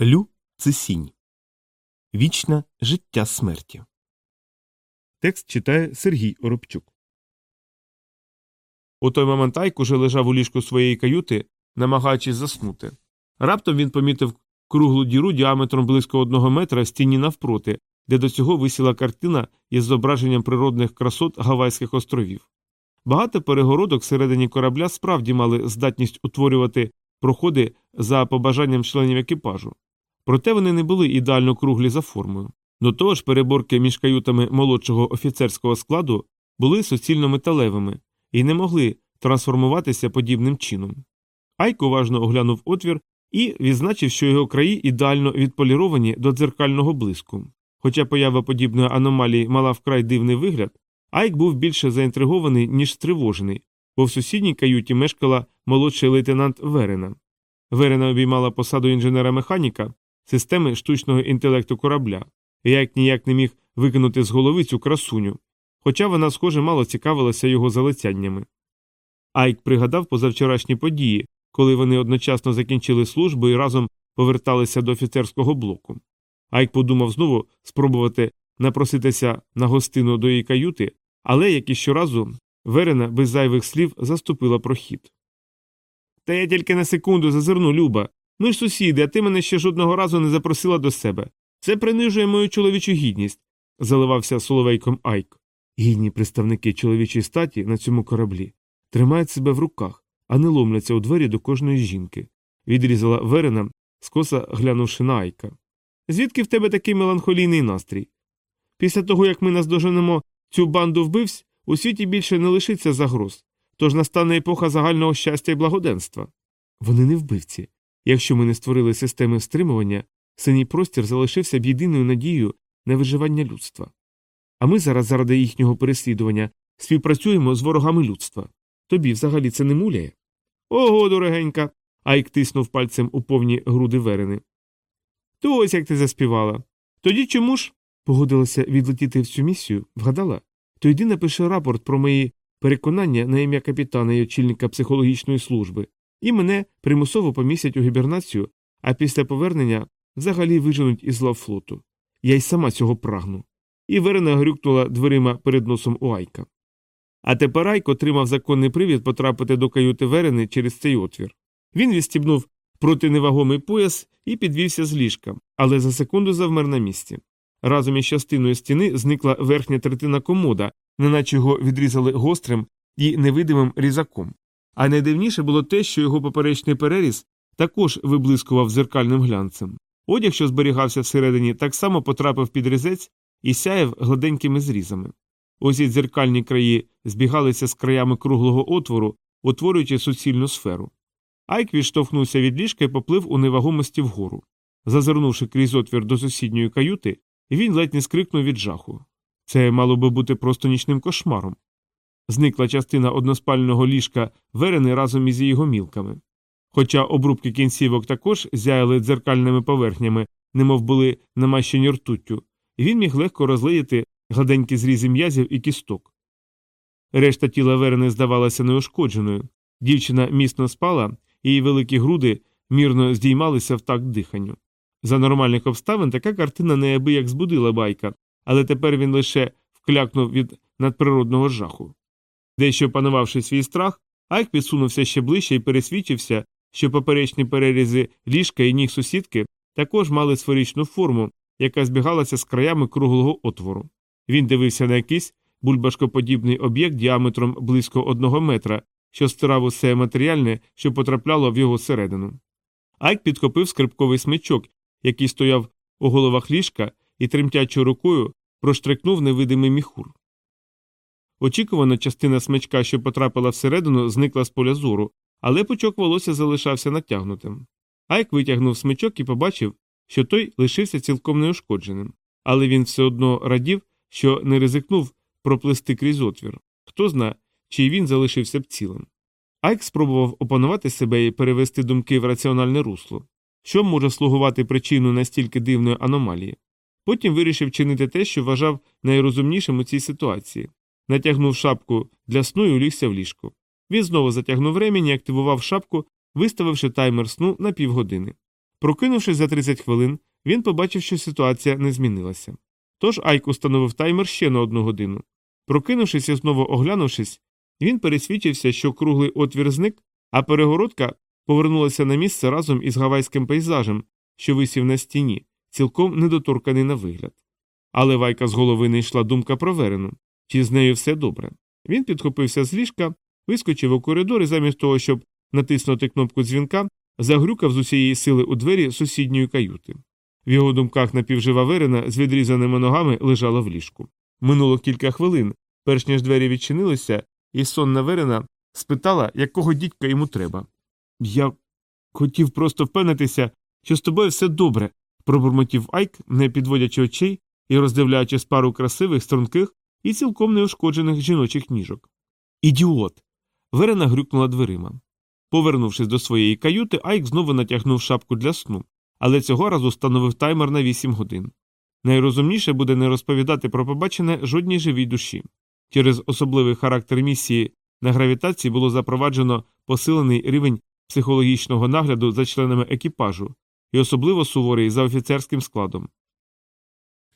Лю це сінь. Вічне життя смерті. Текст читає Сергій Оробчук. У той момент Айк уже лежав у ліжку своєї каюти, намагаючись заснути. Раптом він помітив круглу діру діаметром близько одного метра в стіні навпроти, де до цього висіла картина із зображенням природних красот Гавайських островів. Багато перегородок всередині корабля справді мали здатність утворювати проходи за побажанням членів екіпажу. Проте вони не були ідеально круглі за формою. До того ж, переборки між каютами молодшого офіцерського складу були суцільно металевими і не могли трансформуватися подібним чином. Айк уважно оглянув отвір і відзначив, що його краї ідеально відполіровані до дзеркального блиску. Хоча поява подібної аномалії мала вкрай дивний вигляд, Айк був більше заінтригований, ніж стривожений, бо в сусідній каюті мешкала молодший лейтенант Верена. Верена обіймала посаду інженера-механіка системи штучного інтелекту корабля, і як ніяк не міг викинути з голови цю красуню, хоча вона, схоже, мало цікавилася його залицяннями. Айк пригадав позавчорашні події, коли вони одночасно закінчили службу і разом поверталися до офіцерського блоку. Айк подумав знову спробувати напроситися на гостину до її каюти, але, як і щоразу, Верена без зайвих слів заступила прохід. Та я тільки на секунду зазирну, Люба. Ми ж сусіди, а ти мене ще жодного разу не запросила до себе. Це принижує мою чоловічу гідність, заливався соловейком Айк. Гідні представники чоловічої статі на цьому кораблі тримають себе в руках, а не ломляться у двері до кожної жінки, відрізала Верена, скоса глянувши на Айка. Звідки в тебе такий меланхолійний настрій? Після того, як ми наздоженемо цю банду вбивць, у світі більше не лишиться загроз, тож настане епоха загального щастя і благоденства. Вони не вбивці. Якщо ми не створили системи стримування, синій простір залишився б єдиною надією на виживання людства. А ми зараз заради їхнього переслідування співпрацюємо з ворогами людства. Тобі взагалі це не муляє? Ого, дорогенька. Айк тиснув пальцем у повні груди верени. То ось як ти заспівала. Тоді чому ж? Погодилася відлетіти в цю місію, вгадала? То йди напиши рапорт про мої переконання на ім'я капітана і очільника психологічної служби, і мене примусово помісять у гібернацію, а після повернення взагалі виженуть із лав флоту. Я й сама цього прагну. І Верена грюкнула дверима перед носом у Айка. А тепер Айк отримав законний привід потрапити до каюти Верени через цей отвір. Він відстібнув протиневагомий пояс і підвівся з ліжка, але за секунду завмер на місці. Разом із частиною стіни зникла верхня третина комода, неначе його відрізали гострим і невидимим різаком. А найдивніше було те, що його поперечний переріз також виблискував зеркальним глянцем. Одяг, що зберігався всередині, так само потрапив під різець і сяяв гладенькими зрізами. Ось дзеркальні краї збігалися з краями круглого отвору, утворюючи суцільну сферу. Айк відштовхнувся від ліжка і поплив у невагомості вгору. Зазирнувши крізь отвір до сусідньої каюти, він ледь не скрикнув від жаху. Це мало би бути просто нічним кошмаром. Зникла частина односпального ліжка верени разом із її гомілками. Хоча обрубки кінцівок також зяяли дзеркальними поверхнями, немов були намащені ртуттю, він міг легко розлеяти гладенькі зрізи м'язів і кісток. Решта тіла верени здавалася неушкодженою. Дівчина міцно спала, її великі груди мірно здіймалися в такт диханню. За нормальних обставин така картина неабияк збудила байка, але тепер він лише вклякнув від надприродного жаху. Дещо опанувавши свій страх, Айк підсунувся ще ближче і пересвідчився, що поперечні перерізи ліжка і ніг сусідки також мали сферичну форму, яка збігалася з краями круглого отвору. Він дивився на якийсь бульбашкоподібний об'єкт діаметром близько одного метра, що стирав усе матеріальне, що потрапляло в його середину. Айк підхопив скрипковий смичок, який стояв у головах ліжка, і тремтячою рукою проштрикнув невидимий міхур. Очікувана частина смичка, що потрапила всередину, зникла з поля зору, але пучок волосся залишався натягнутим. Айк витягнув смичок і побачив, що той лишився цілком неушкодженим, але він все одно радів, що не ризикнув проплисти крізь отвір. Хто зна, чи він залишився б цілим. Айк спробував опанувати себе і перевести думки в раціональне русло, що може слугувати причиною настільки дивної аномалії. Потім вирішив чинити те, що вважав найрозумнішим у цій ситуації. Натягнув шапку для сну і улігся в ліжко. Він знову затягнув ремінь і активував шапку, виставивши таймер сну на півгодини. Прокинувшись за 30 хвилин, він побачив, що ситуація не змінилася. Тож Айк установив таймер ще на одну годину. Прокинувшись і знову оглянувшись, він пересвідчився, що круглий отвір зник, а перегородка повернулася на місце разом із гавайським пейзажем, що висів на стіні, цілком недоторканий на вигляд. Але Вайка з голови не йшла думка про Верену, чи з нею все добре. Він підхопився з ліжка, вискочив у коридор і замість того, щоб натиснути кнопку дзвінка, загрюкав з усієї сили у двері сусідньої каюти. В його думках напівжива Верена з відрізаними ногами лежала в ліжку. Минуло кілька хвилин, перш ніж двері відчинилися, і сонна Верена спитала, якого дідька йому треба. Я хотів просто впевнитися, що з тобою все добре, пробурмотів Айк, не підводячи очей і роздивляючись пару красивих, струнких і цілком неушкоджених жіночих ніжок. Ідіот. Верена грюкнула дверима. Повернувшись до своєї каюти, Айк знову натягнув шапку для сну, але цього разу встановив таймер на 8 годин. Найрозумніше буде не розповідати про побачене жодній живій душі. Через особливий характер місії на гравітації було запроваджено посилений рівень психологічного нагляду за членами екіпажу і особливо суворий за офіцерським складом.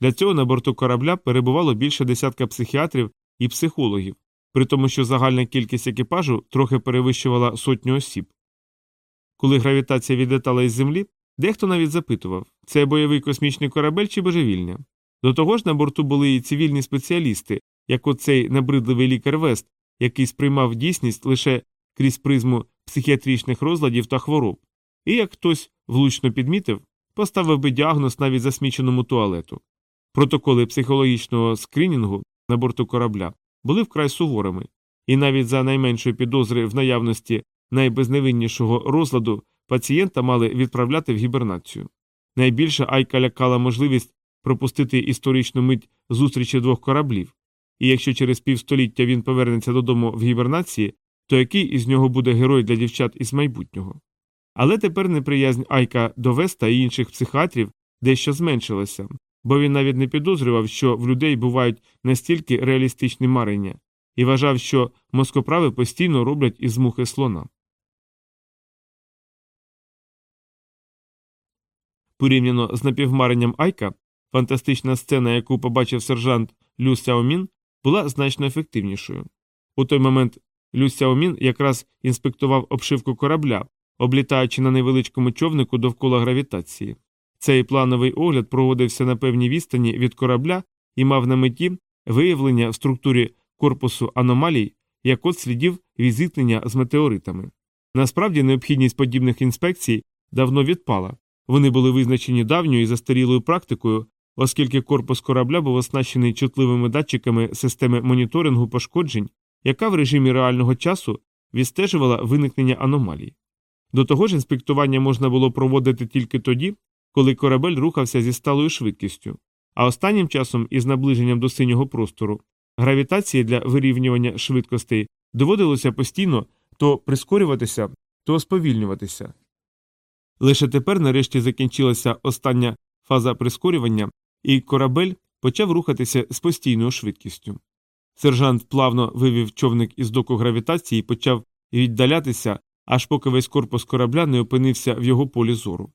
Для цього на борту корабля перебувало більше десятка психіатрів і психологів, при тому, що загальна кількість екіпажу трохи перевищувала сотню осіб. Коли гравітація відлетала із землі, дехто навіть запитував це бойовий космічний корабель чи божевільня. До того ж, на борту були і цивільні спеціалісти, як оцей набридливий лікар Вест, який сприймав дійсність лише крізь призму психіатричних розладів та хвороб, і як хтось влучно підмітив, поставив би діагноз навіть засміченому туалету. Протоколи психологічного скринінгу на борту корабля були вкрай суворими, і навіть за найменшої підозри в наявності найбезневиннішого розладу пацієнта мали відправляти в гібернацію. Найбільше Айка лякала можливість пропустити історичну мить зустрічі двох кораблів, і якщо через півстоліття він повернеться додому в гібернації, то який із нього буде герой для дівчат із майбутнього. Але тепер неприязнь Айка до Веста і інших психіатрів дещо зменшилася, бо він навіть не підозрював, що в людей бувають настільки реалістичні марення, і вважав, що москоправи постійно роблять із мухи слона. Порівняно з напівмаренням Айка, фантастична сцена, яку побачив сержант Лю Сяомін, була значно ефективнішою. У той момент Лю Сяомін якраз інспектував обшивку корабля, облітаючи на невеличкому човнику довкола гравітації. Цей плановий огляд проводився на певній відстані від корабля і мав на меті виявлення в структурі корпусу аномалій, як от слідів від зіткнення з метеоритами. Насправді необхідність подібних інспекцій давно відпала, вони були визначені давньою і застарілою практикою, оскільки корпус корабля був оснащений чутливими датчиками системи моніторингу пошкоджень, яка в режимі реального часу відстежувала виникнення аномалій. До того ж, інспектування можна було проводити тільки тоді, коли корабель рухався зі сталою швидкістю, а останнім часом, із наближенням до синього простору, гравітації для вирівнювання швидкостей доводилося постійно то прискорюватися, то сповільнюватися. Лише тепер нарешті закінчилася остання фаза прискорювання, і корабель почав рухатися з постійною швидкістю. Сержант плавно вивів човник із доку гравітації і почав віддалятися, аж поки весь корпус корабля не опинився в його полі зору.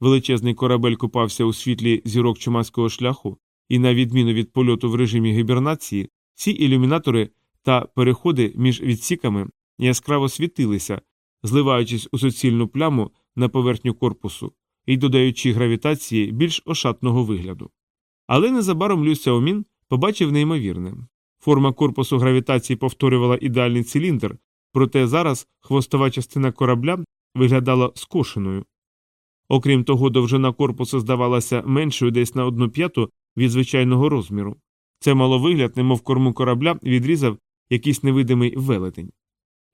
Величезний корабель купався у світлі зірок чумацького шляху, і, на відміну від польоту в режимі гібернації, всі ілюмінатори та переходи між відсіками яскраво світилися, зливаючись у суцільну пляму на поверхню корпусу і додаючи гравітації більш ошатного вигляду. Але незабаром Лю Сяомін побачив неймовірне. Форма корпусу гравітації повторювала ідеальний циліндр, проте зараз хвостова частина корабля виглядала скошеною. Окрім того, довжина корпусу здавалася меншою десь на одну п'яту від звичайного розміру. Це мало вигляд, немов корму корабля відрізав якийсь невидимий велетень.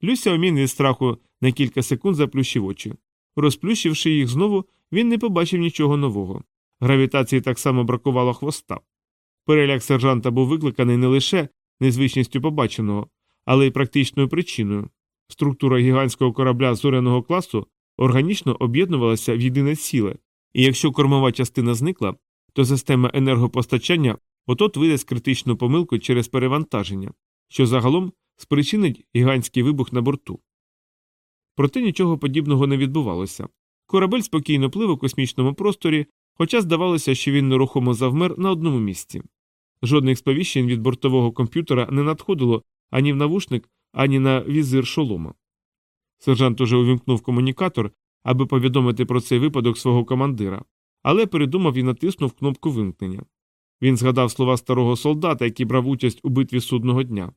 Люся Омін від страху на кілька секунд заплющив очі. Розплющивши їх знову, він не побачив нічого нового. Гравітації так само бракувало хвоста. Переляк сержанта був викликаний не лише незвичністю побаченого, але й практичною причиною. Структура гігантського корабля зоряного класу органічно об'єднувалася в єдине ціле, і якщо кормова частина зникла, то система енергопостачання отот видасть критичну помилку через перевантаження, що загалом спричинить гігантський вибух на борту. Проте нічого подібного не відбувалося. Корабель спокійно плив у космічному просторі, хоча здавалося, що він нерухомо завмер на одному місці. Жодних сповіщень від бортового комп'ютера не надходило ані в навушник, ані на візир шолома. Сержант уже увімкнув комунікатор, аби повідомити про цей випадок свого командира, але передумав і натиснув кнопку вимкнення. Він згадав слова старого солдата, який брав участь у битві судного дня.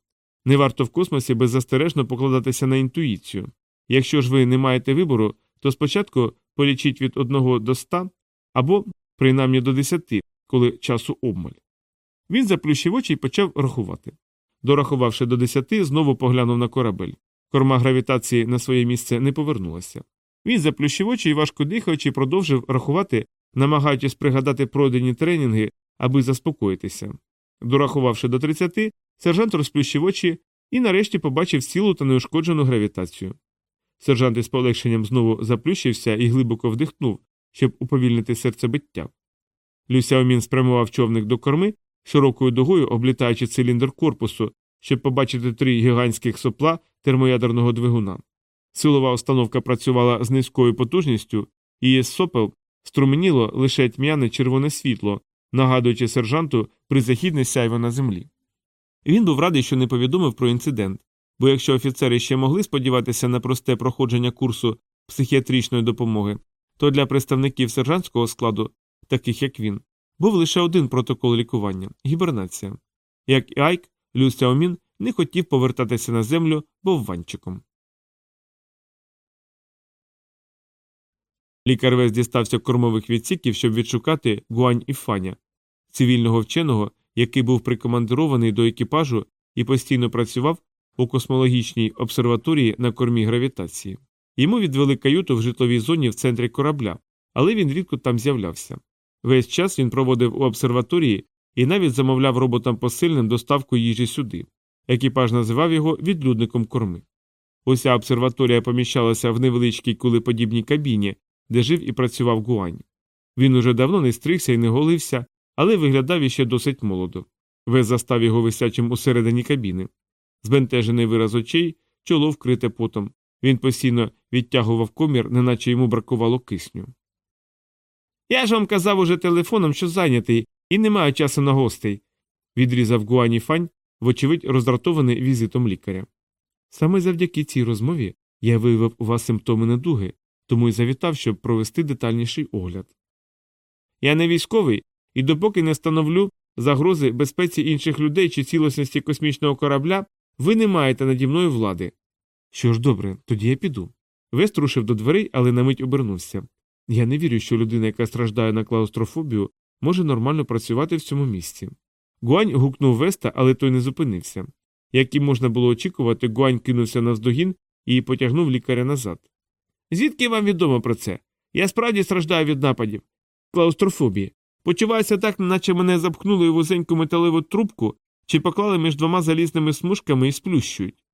Не варто в космосі беззастережно покладатися на інтуїцію. Якщо ж ви не маєте вибору, то спочатку полічіть від 1 до 100 або принаймні до 10, коли часу обмаль. Він заплющив очі і почав рахувати. Дорахувавши до 10, знову поглянув на корабель. Корма гравітації на своє місце не повернулася. Він заплющив очі і важко дихаючи, продовжив рахувати, намагаючись пригадати пройдені тренінги, аби заспокоїтися. Дорахувавши до 30, сержант розплющив очі і нарешті побачив цілу та неушкоджену гравітацію. Сержант із полегшенням знову заплющився і глибоко вдихнув, щоб уповільнити серцебиття. Люсяомін спрямував човник до корми, широкою дугою облітаючи циліндр корпусу, щоб побачити три гігантських сопла термоядерного двигуна. Силова установка працювала з низькою потужністю, і сопел струменіло лише тьмяне червоне світло, нагадуючи сержанту призахідне сяйво на землі. Він був радий, що не повідомив про інцидент, бо якщо офіцери ще могли сподіватися на просте проходження курсу психіатричної допомоги, то для представників сержантського складу, таких як він, був лише один протокол лікування гібернація. Як і Айк, Лю Сяомін не хотів повертатися на землю бовванчиком. Лікар весь дістався кормових відсіків, щоб відшукати Гуань і Фаня, цивільного вченого, який був прикомандирований до екіпажу і постійно працював у космологічній обсерваторії на кормі гравітації. Йому відвели каюту в житловій зоні в центрі корабля, але він рідко там з'являвся. Весь час він проводив у обсерваторії і навіть замовляв роботам посильним доставку їжі сюди. Екіпаж називав його відлюдником корми. Уся обсерваторія поміщалася в невеличкій кулеподібній кабіні, де жив і працював Гуань. Він уже давно не стригся і не голився, але виглядав іще досить молодо. Вес застав його висячим усередині кабіни. Збентежений вираз очей, чоло вкрите потом. Він постійно відтягував комір, неначе йому бракувало кисню. Я ж вам казав уже телефоном, що зайнятий, і не маю часу на гостей, відрізав Гуані Фань, вочевидь, роздратований візитом лікаря. Саме завдяки цій розмові я виявив у вас симптоми недуги, тому й завітав, щоб провести детальніший огляд. Я не військовий, і допоки не становлю загрози безпеці інших людей чи цілісності космічного корабля, ви не маєте наді мною влади. Що ж добре, тоді я піду. Вест рушив до дверей, але на мить обернувся. Я не вірю, що людина, яка страждає на клаустрофобію, може нормально працювати в цьому місці. Гуань гукнув Веста, але той не зупинився. Як і можна було очікувати, Гуань кинувся навздогін і потягнув лікаря назад. Звідки вам відомо про це? Я справді страждаю від нападів. Клаустрофобії. Почуваюся так, наче мене запхнули у вузеньку металеву трубку чи поклали між двома залізними смужками і сплющують.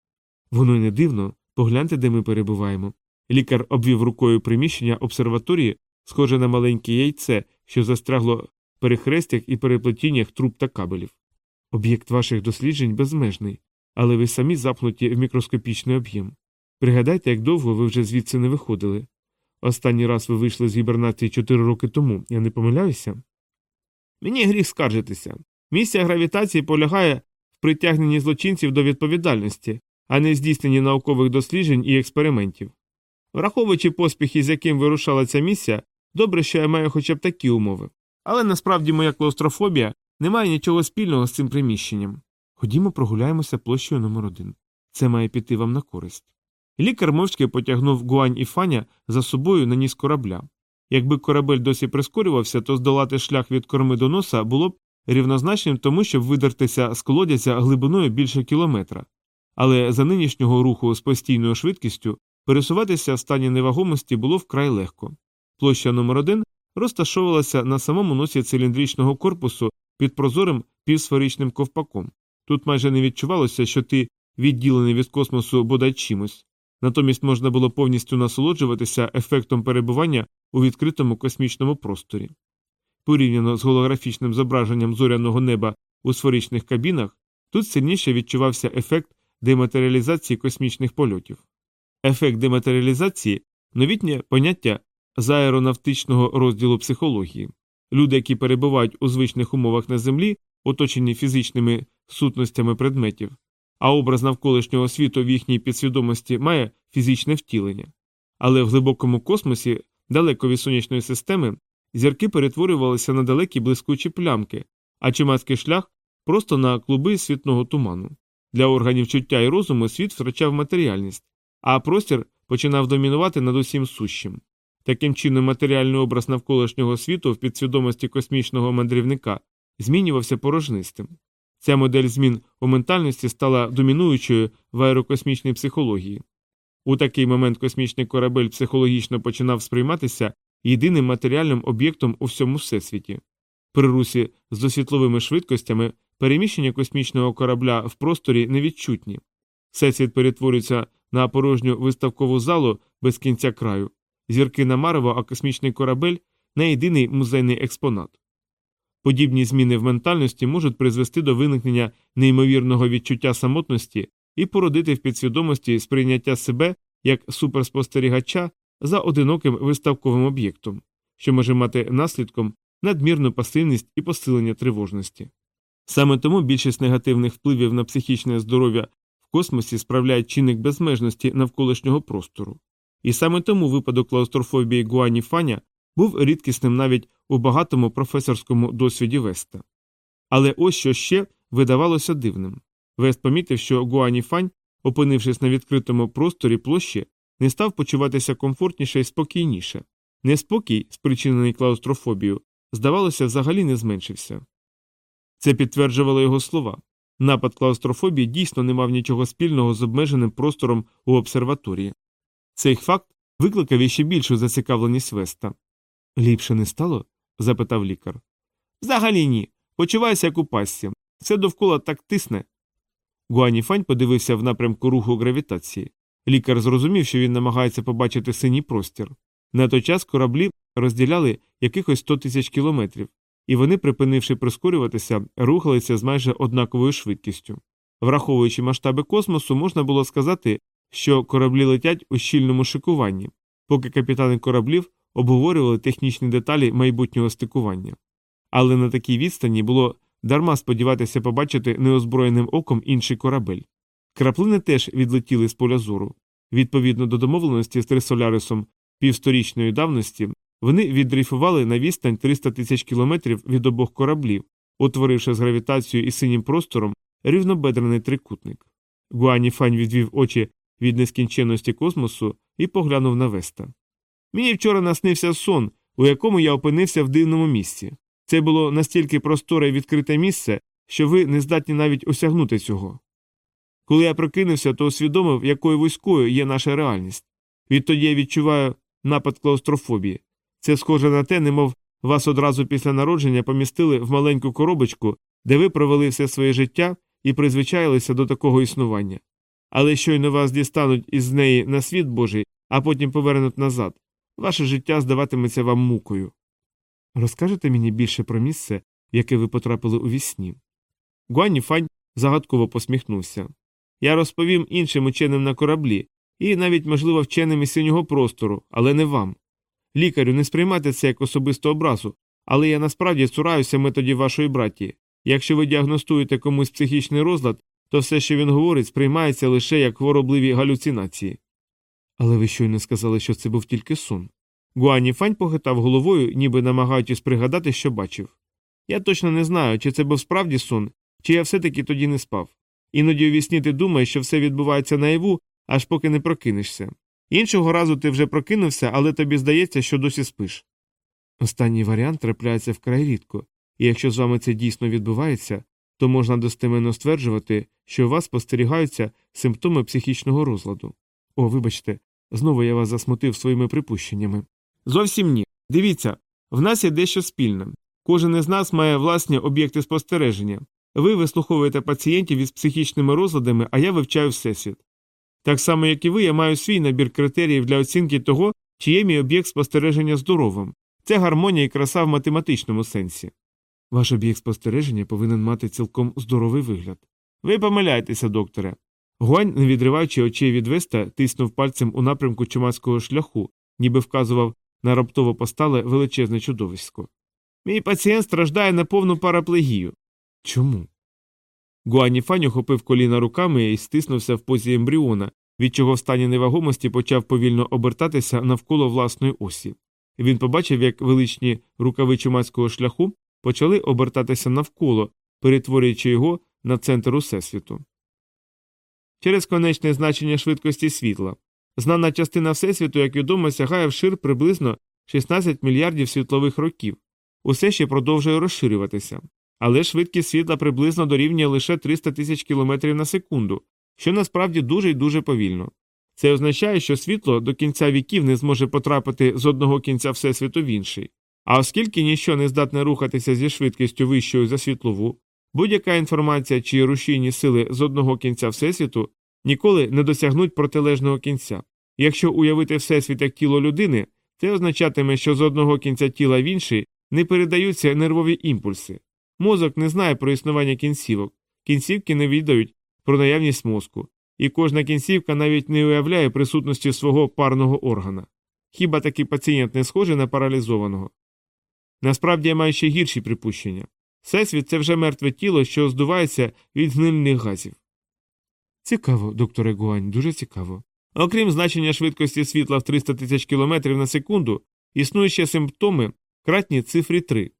Воно й не дивно, погляньте, де ми перебуваємо. Лікар обвів рукою приміщення обсерваторії, схоже на маленьке яйце, що застрягло перехрестях і переплетіннях труб та кабелів. Об'єкт ваших досліджень безмежний, але ви самі запнуті в мікроскопічний об'єм. Пригадайте, як довго ви вже звідси не виходили. Останній раз ви вийшли з гібернації чотири роки тому, я не помиляюся? Мені гріх скаржитися. Місія гравітації полягає в притягненні злочинців до відповідальності, а не здійсненні наукових досліджень і експериментів. Враховуючи поспіхи, з яким вирушала ця місія, добре, що я маю хоча б такі умови. Але насправді моя клаустрофобія не має нічого спільного з цим приміщенням. Ходімо, прогуляємося площею номер один. Це має піти вам на користь. Лікар мовчки потягнув Гуань і Фаня за собою на ніс корабля. Якби корабель досі прискорювався, то здолати шлях від корми до носа було б рівнозначним тому, щоб видертися з колодязя глибиною більше кілометра. Але за нинішнього руху з постійною швидкістю пересуватися в стані невагомості було вкрай легко. Площа номер 1 розташовувалася на самому носі циліндричного корпусу під прозорим півсферичним ковпаком. Тут майже не відчувалося, що ти відділений від космосу бодай чимось. Натомість можна було повністю насолоджуватися ефектом перебування у відкритому космічному просторі. Порівняно з голографічним зображенням зоряного неба у сферичних кабінах, тут сильніше відчувався ефект дематеріалізації космічних польотів. Ефект дематеріалізації новітнє поняття з аеронавтичного розділу психології. Люди, які перебувають у звичних умовах на землі, оточені фізичними сутностями предметів, а образ навколишнього світу в їхній підсвідомості має фізичне втілення. Але в глибокому космосі, далеко від сонячної системи, зірки перетворювалися на далекі блискучі плямки, а чимацький шлях просто на клуби світного туману. Для органів чуття і розуму світ втрачав матеріальність, а простір починав домінувати над усім сущим. Таким чином, матеріальний образ навколишнього світу в підсвідомості космічного мандрівника змінювався порожнистим. Ця модель змін у ментальності стала домінуючою в аерокосмічній психології. У такий момент космічний корабель психологічно починав сприйматися єдиним матеріальним об'єктом у всьому всесвіті. При русі з досвітловими швидкостями переміщення космічного корабля в просторі невідчутні. Всесвіт перетворюється на порожню виставкову залу без кінця краю, зірки на марево, а космічний корабель на єдиний музейний експонат. Подібні зміни в ментальності можуть призвести до виникнення неймовірного відчуття самотності і породити в підсвідомості сприйняття себе як суперспостерігача за одиноким виставковим об'єктом, що може мати наслідком надмірну пасивність і посилення тривожності. Саме тому більшість негативних впливів на психічне здоров'я космосі справляє чинник безмежності навколишнього простору. І саме тому випадок клаустрофобії Гуані Фаня був рідкісним навіть у багатому професорському досвіді Веста. Але ось що ще видавалося дивним. Вест помітив, що Гуані Фань, опинившись на відкритому просторі площі, не став почуватися комфортніше і спокійніше. Неспокій, спричинений клаустрофобією, здавалося, взагалі не зменшився. Це підтверджувало його слова. Напад клаустрофобії дійсно не мав нічого спільного з обмеженим простором у обсерваторії. Цей факт викликав іще більшу зацікавленість Веста. Ліпше не стало? запитав лікар. Взагалі ні. Почуваюся як у пастці. Все довкола так тисне. Гуаніфань подивився в напрямку руху гравітації. Лікар зрозумів, що він намагається побачити синій простір. На той час кораблі розділяли якихось 100 тисяч кілометрів, і вони, припинивши прискорюватися, рухалися з майже однаковою швидкістю. Враховуючи масштаби космосу, можна було сказати, що кораблі летять у щільному шикуванні, поки капітани кораблів обговорювали технічні деталі майбутнього стикування. Але на такій відстані було дарма сподіватися побачити неозброєним оком інший корабель. Краплини теж відлетіли з поля зору. Відповідно до домовленості з Трисолярисом півсторічної давності, вони віддрейфували на відстань 300 тисяч кілометрів від обох кораблів, утворивши з гравітацією і синім простором рівнобедрений трикутник. Гуані Фань відвів очі від нескінченності космосу і поглянув на Веста. Мені вчора наснився сон, у якому я опинився в дивному місці. Це було настільки просторе і відкрите місце, що ви не здатні навіть осягнути цього. Коли я прокинувся, то усвідомив, якою вузькою є наша реальність. Відтоді я відчуваю напад клаустрофобії. Це схоже на те, немов вас одразу після народження помістили в маленьку коробочку, де ви провели все своє життя і призвичаїлися до такого існування. Але щойно вас дістануть із неї на світ Божий, а потім повернуть назад, ваше життя здаватиметься вам мукою. Розкажете мені більше про місце, в яке ви потрапили у вісні?» Гуані Фань загадково посміхнувся. Я розповім іншим ученим на кораблі, і навіть, можливо, вченим із синього простору, але не вам. Лікарю, не сприймайте це як особисту образу, але я насправді цураюся методів вашої браті. Якщо ви діагностуєте комусь психічний розлад, то все, що він говорить, сприймається лише як хворобливі галюцинації. Але ви щойно сказали, що це був тільки сон. Гуані Фань похитав головою, ніби намагаючись пригадати, що бачив. Я точно не знаю, чи це був справді сон, чи я все таки тоді не спав. Іноді у ти думаєш, що все відбувається наяву, аж поки не прокинешся. Іншого разу ти вже прокинувся, але тобі здається, що досі спиш. Останній варіант трапляється вкрай рідко, і якщо з вами це дійсно відбувається, то можна достеменно стверджувати, що у вас спостерігаються симптоми психічного розладу. О, вибачте, знову я вас засмутив своїми припущеннями. Зовсім ні. Дивіться, в нас є дещо спільне. Кожен із нас має власні об'єкти спостереження. Ви вислуховуєте пацієнтів із психічними розладами, а я вивчаю всесвіт. Так само, як і ви, я маю свій набір критеріїв для оцінки того, чи є мій об'єкт спостереження здоровим. Це гармонія і краса в математичному сенсі. Ваш об'єкт спостереження повинен мати цілком здоровий вигляд. Ви помиляєтеся, докторе. Гуань, не відриваючи очей від веста, тиснув пальцем у напрямку чумацького шляху, ніби вказував на раптово постале величезне чудовисько. Мій пацієнт страждає на повну параплегію. Чому? Гуані Фань охопив коліна руками і стиснувся в позі ембріона, від чого в стані невагомості почав повільно обертатися навколо власної осі. Він побачив, як величні рукави чумацького шляху почали обертатися навколо, перетворюючи його на центр усесвіту. Через конечне значення швидкості світла. Знана частина Всесвіту, як відомо, сягає вшир приблизно 16 мільярдів світлових років. Усе ще продовжує розширюватися. Але швидкість світла приблизно дорівнює лише 300 тисяч кілометрів на секунду, що насправді дуже і дуже повільно. Це означає, що світло до кінця віків не зможе потрапити з одного кінця Всесвіту в інший. А оскільки ніщо не здатне рухатися зі швидкістю вищою за світлову, будь-яка інформація чи рушійні сили з одного кінця Всесвіту ніколи не досягнуть протилежного кінця. Якщо уявити Всесвіт як тіло людини, це означатиме, що з одного кінця тіла в інший не передаються нервові імпульси. Мозок не знає про існування кінцівок, кінцівки не віддають про наявність мозку, і кожна кінцівка навіть не уявляє присутності свого парного органа. Хіба такий пацієнт не схожий на паралізованого? Насправді я маю ще гірші припущення. Всесвіт це вже мертве тіло, що здувається від гнильних газів. Цікаво, докторе Гуань, дуже цікаво. Окрім значення швидкості світла в 300 тисяч кілометрів на секунду, існують ще симптоми, кратні цифрі 3.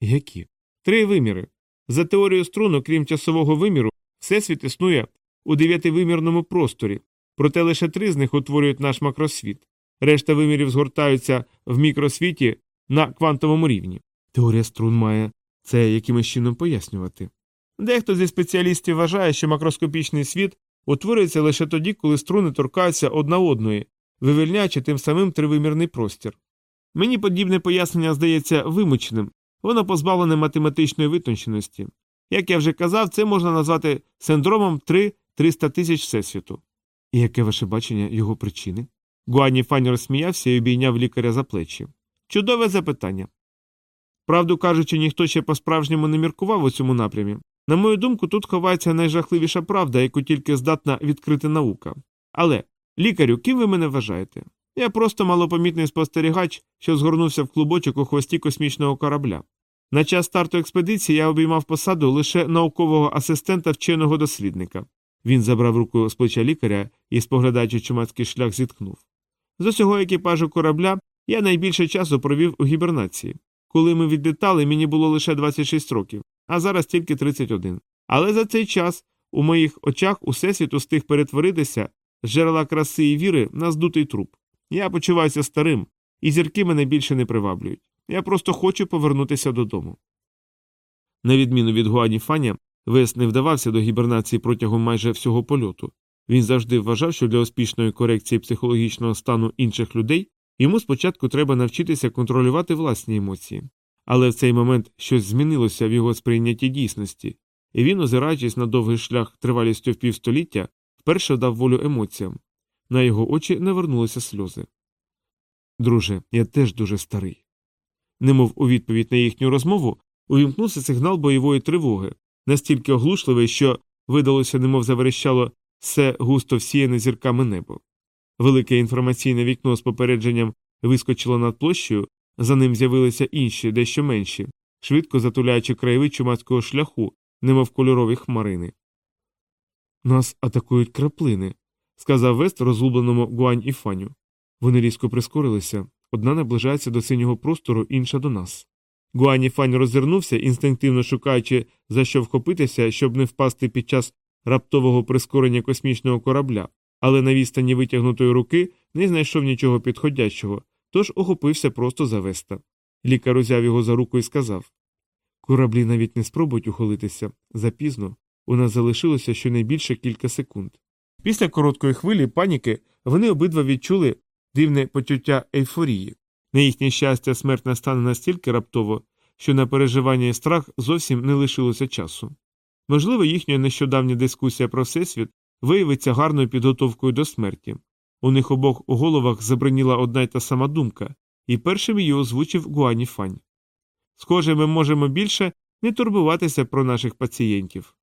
Які? Три виміри. За теорією струн, окрім часового виміру, всесвіт існує у дев'ятивимірному просторі, проте лише три з них утворюють наш макросвіт. Решта вимірів згортаються в мікросвіті на квантовому рівні. Теорія струн має це якимось чином пояснювати. Дехто зі спеціалістів вважає, що макроскопічний світ утворюється лише тоді, коли струни торкаються одна одної, вивільняючи тим самим тривимірний простір. Мені подібне пояснення здається вимученим, воно позбавлене математичної витонченості. Як я вже казав, це можна назвати синдромом 3-300 тисяч всесвіту. І яке ваше бачення його причини? Гуані Фані розсміявся і обійняв лікаря за плечі. Чудове запитання. Правду кажучи, ніхто ще по справжньому не міркував у цьому напрямі. На мою думку, тут ховається найжахливіша правда, яку тільки здатна відкрити наука. Але, лікарю, ким ви мене вважаєте? Я просто малопомітний спостерігач, що згорнувся в клубочок у хвості космічного корабля. На час старту експедиції я обіймав посаду лише наукового асистента вченого дослідника. Він забрав руку з плеча лікаря і, споглядаючи чумацький шлях, зіткнув. З усього екіпажу корабля я найбільше часу провів у гібернації. Коли ми відлітали, мені було лише 26 років, а зараз тільки 31. Але за цей час у моїх очах усесвіт устиг перетворитися з джерела краси і віри на здутий труп. Я почуваюся старим, і зірки мене більше не приваблюють. Я просто хочу повернутися додому. На відміну від Гуані Фаня, Вес не вдавався до гібернації протягом майже всього польоту. Він завжди вважав, що для успішної корекції психологічного стану інших людей йому спочатку треба навчитися контролювати власні емоції. Але в цей момент щось змінилося в його сприйнятті дійсності, і він, озираючись на довгий шлях тривалістю в півстоліття, вперше дав волю емоціям. На його очі навернулися сльози. Друже, я теж дуже старий. Немов у відповідь на їхню розмову, увімкнувся сигнал бойової тривоги, настільки оглушливий, що видалося, немов заверещало все густо всіяне зірками небо. Велике інформаційне вікно з попередженням вискочило над площею, за ним з'явилися інші, дещо менші, швидко затуляючи краєвид чумацького шляху, немов кольорові хмарини. Нас атакують краплини, сказав Вест розгубленому Гуань і Фаню. Вони різко прискорилися одна наближається до синього простору, інша до нас. Гуані Фань роззирнувся, інстинктивно шукаючи, за що вхопитися, щоб не впасти під час раптового прискорення космічного корабля, але на відстані витягнутої руки не знайшов нічого підходящого, тож охопився просто за веста. Лікар узяв його за руку і сказав Кораблі навіть не спробують ухилитися. Запізно у нас залишилося щонайбільше кілька секунд. Після короткої хвилі паніки вони обидва відчули дивне почуття ейфорії. На їхнє щастя, смерть настане настільки раптово, що на переживання і страх зовсім не лишилося часу. Можливо, їхня нещодавня дискусія про всесвіт виявиться гарною підготовкою до смерті. У них обох у головах забриніла одна й та сама думка, і першим її озвучив Гуані Фань. Схоже, ми можемо більше не турбуватися про наших пацієнтів.